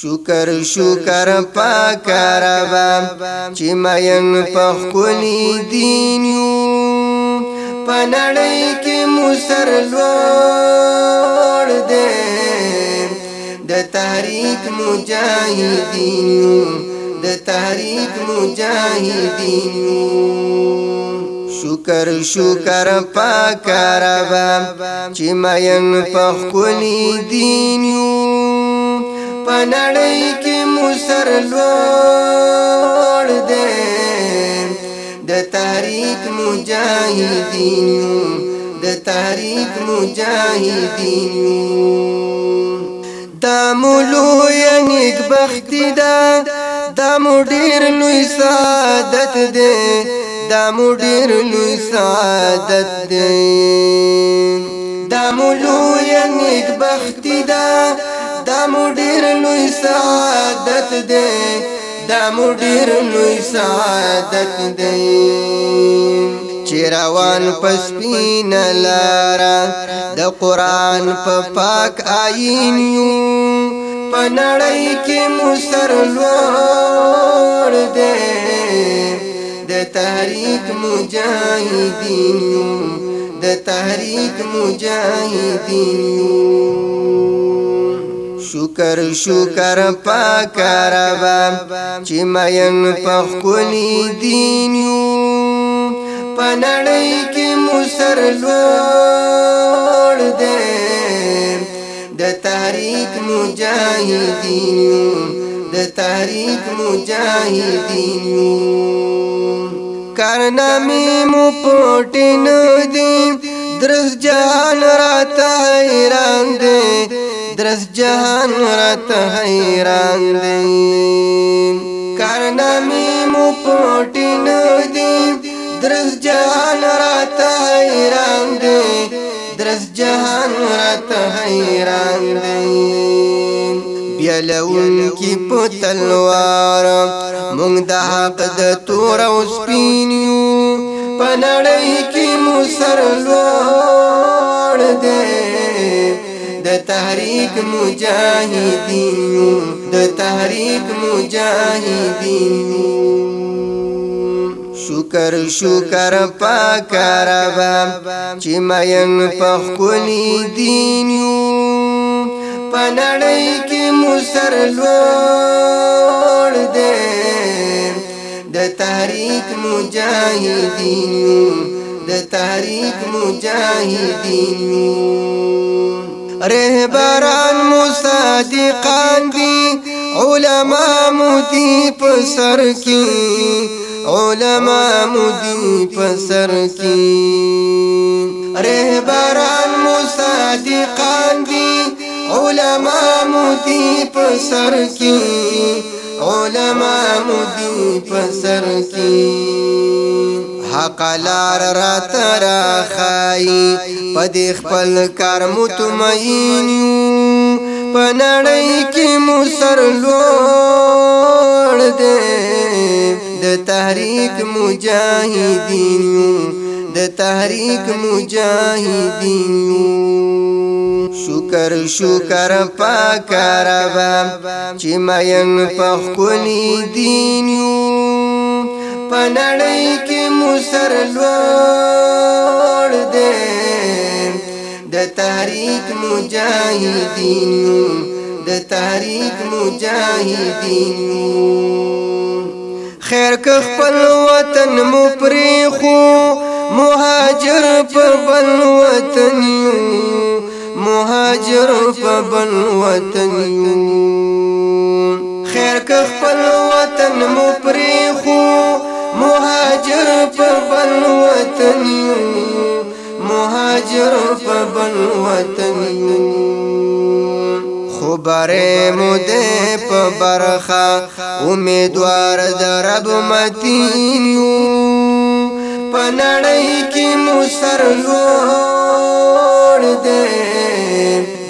شکر شکر پاکربا چې مین په خولي دین یو پنړی کې مسر لوړ دې د تحریک مجاهدین د تحریک مجاهدین شکر شکر پاکربا چې مین په خولي دین یو پنړی کې مسر لوړ دې د تحریک مجاهدین د تحریک مجاهدین دا مولو یعنی بختی دا دا مدیر لوی سعادت دے دا مدیر لوی سعادت دے دا مولو یعنی بختی دا دا مو ډیر لوی سعادت دی دا مو ډیر لوی سعادت دی چیروان پسپین لارا د قران په پاک آئین یو پنړی کې مسر لوړ دې د تحریک مجاهدین د تحریک مجاهدین یو شکر شکر پاکربم چې مین پخکلی دین یو پنړی کې مسر لوړ دې د تحریک مجاهدین یو د تحریک مجاهدین یو کارنامه مو پټین دې درځ جان راته ایران دې درس جهان رات حیران دی کارنامی مو پټی ندی درس جهان رات حیران دی درس جهان رات حیران دی بیلون کی پتلوار مونږ د حق د تور او سپینیو پنړې کی مو سر لوړ دی د تحریک مجاهدین د تحریک مجاهدین شکر شکر پاک ربا چې مین پخکلی دین یو پنړی کې مسر لوړ دې د تحریک مجاهدین د تحریک مجاهدین رهبران مصادقان دي علما مدي پسر کی علما مدي پسر کی رهبران مصادقان دي علما مدي پسر کی علما مدي پسر کی اقلار را ترا خای پدې خپل کار مطمئن پنړې کې مو سر لوړ دې د تحریک مجاهدین د تحریک مجاهدین شکر شکر پاک رب چې مېن په خولي دین یو پنړې کې سر لوړ دې د تحریک مجاهدین د تحریک مجاهدین خیر که خپل وطن مو پرې خو مهاجر په بل وطن مهاجر په بل وطن خیر که خپل وطن مو پرې خو مهاجر په بل وطن مهاجر په بل وطن خبره مده په برخه امیدوار در رب متین پنړی کې مو سر لوړ دې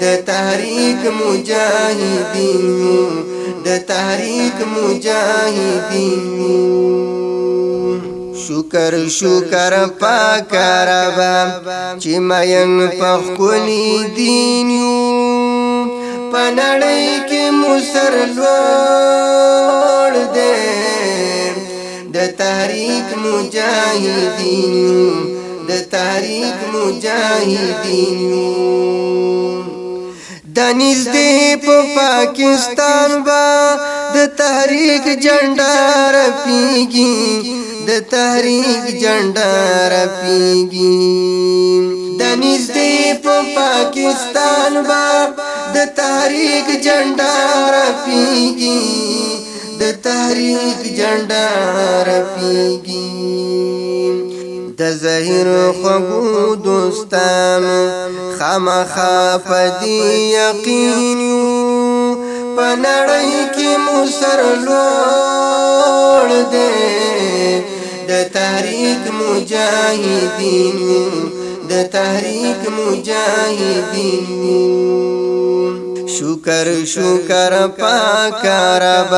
د تحریک مجاهدین د تحریک مجاهدین شکر شکر پاک رب چې مین پخکلی دین یو پنړی کې مسر لوړ دې د تحریک مجاهدین د تحریک مجاهدین دنیز دی په پاکستان با د تحریک جنډار پیږي د تحریک جنډا رپیږي د نږدې په پاکستان با د تحریک جنډا رپیږي د تحریک جنډا رپیږي د زهیر خو دوستان خامخا فدی یقین یو پنړی کې مسرلو تحریک مجاهدین د تحریک مجاهدین شکر شکر پاک رب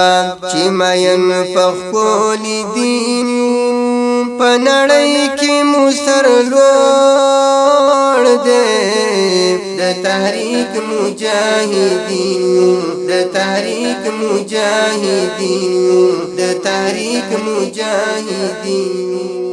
چې مېن په خپل دین پنړی کې مسر لوړ دې د تحریک مجاهدین د تحریک مجاهدین د تحریک مجاهدین